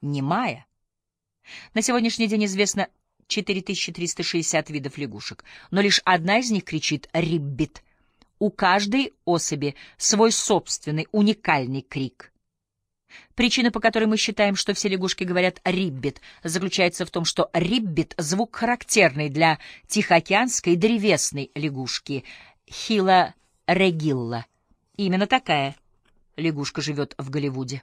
немая. На сегодняшний день известно 4360 видов лягушек, но лишь одна из них кричит «риббит». У каждой особи свой собственный уникальный крик. Причина, по которой мы считаем, что все лягушки говорят «риббит», заключается в том, что «риббит» — звук характерный для тихоокеанской древесной лягушки Хила регилла. Именно такая лягушка живет в Голливуде.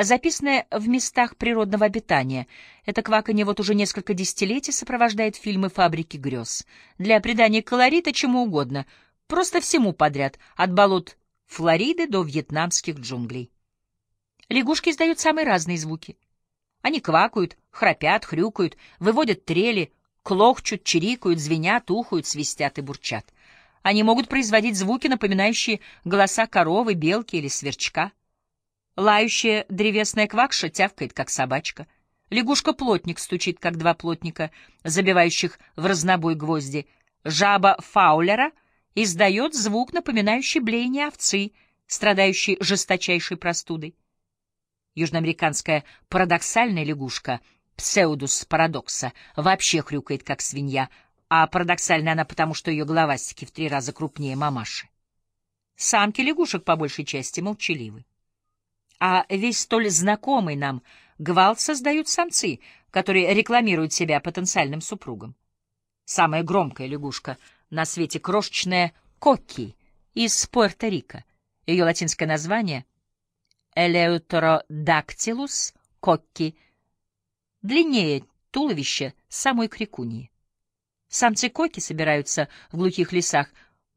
Записанное в местах природного обитания, это кваканье вот уже несколько десятилетий сопровождает фильмы «Фабрики грез». Для придания колорита чему угодно, просто всему подряд, от болот Флориды до вьетнамских джунглей. Лягушки издают самые разные звуки. Они квакают, храпят, хрюкают, выводят трели, клохчут, чирикают, звенят, ухают, свистят и бурчат. Они могут производить звуки, напоминающие голоса коровы, белки или сверчка. Лающая древесная квакша тявкает, как собачка. Лягушка-плотник стучит, как два плотника, забивающих в разнобой гвозди. Жаба Фаулера издает звук, напоминающий блеяние овцы, страдающей жесточайшей простудой. Южноамериканская парадоксальная лягушка, псеудус парадокса, вообще хрюкает, как свинья, а парадоксальная она потому, что ее головастики в три раза крупнее мамаши. Самки лягушек по большей части молчаливы. А весь столь знакомый нам гвалт создают самцы, которые рекламируют себя потенциальным супругам. Самая громкая лягушка на свете — крошечная кокки из Пуэрто-Рико. Ее латинское название — Элеутеродактилус кокки, длиннее туловища самой крикуньи. Самцы коки собираются в глухих лесах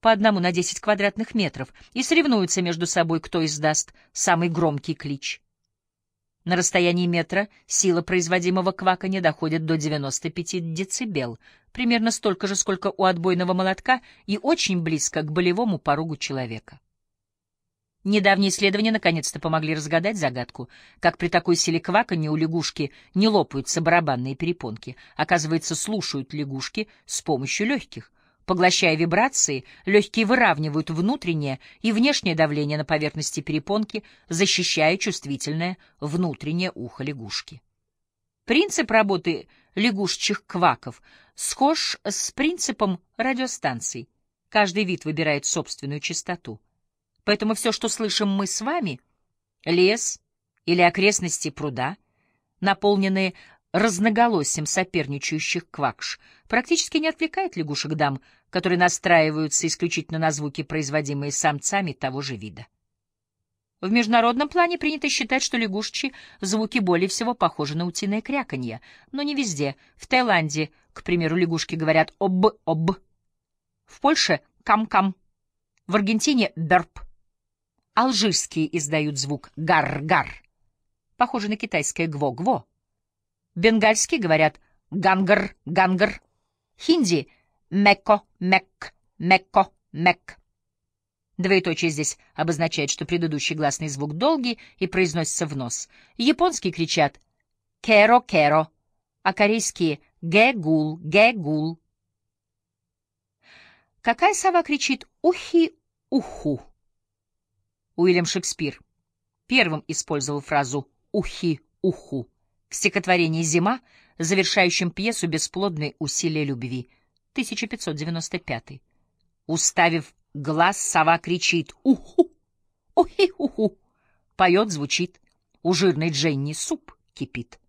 по одному на десять квадратных метров и соревнуются между собой, кто издаст самый громкий клич. На расстоянии метра сила производимого кваканья доходит до 95 децибел, примерно столько же, сколько у отбойного молотка, и очень близко к болевому порогу человека. Недавние исследования наконец-то помогли разгадать загадку, как при такой силе кваканья у лягушки не лопаются барабанные перепонки. Оказывается, слушают лягушки с помощью легких. Поглощая вибрации, легкие выравнивают внутреннее и внешнее давление на поверхности перепонки, защищая чувствительное внутреннее ухо лягушки. Принцип работы лягушечьих кваков схож с принципом радиостанций. Каждый вид выбирает собственную частоту. Поэтому все, что слышим мы с вами, лес или окрестности пруда, наполненные разноголосием соперничающих квакш, практически не отвлекает лягушек-дам, которые настраиваются исключительно на звуки, производимые самцами того же вида. В международном плане принято считать, что лягушечьи звуки более всего похожи на утиное кряканье, но не везде. В Таиланде, к примеру, лягушки говорят «об-об», в Польше — «кум-кум», в Аргентине — «берп», Алжирские издают звук гар-гар, похоже на китайское гво-гво. Бенгальские говорят гангар-гангар. Хинди — мекко-мек, мекко-мек. Двоеточие здесь обозначает, что предыдущий гласный звук долгий и произносится в нос. Японские кричат «керо-керо», а корейские «гэ-гул, гэ-гул». Какая сова кричит «ухи-уху»? Уильям Шекспир первым использовал фразу «ухи-уху» в стихотворении «Зима», завершающем пьесу «Бесплодные усилия любви» 1595. Уставив глаз, сова кричит «Уху! Ухи-уху!» Поет, звучит. У жирной Дженни суп кипит.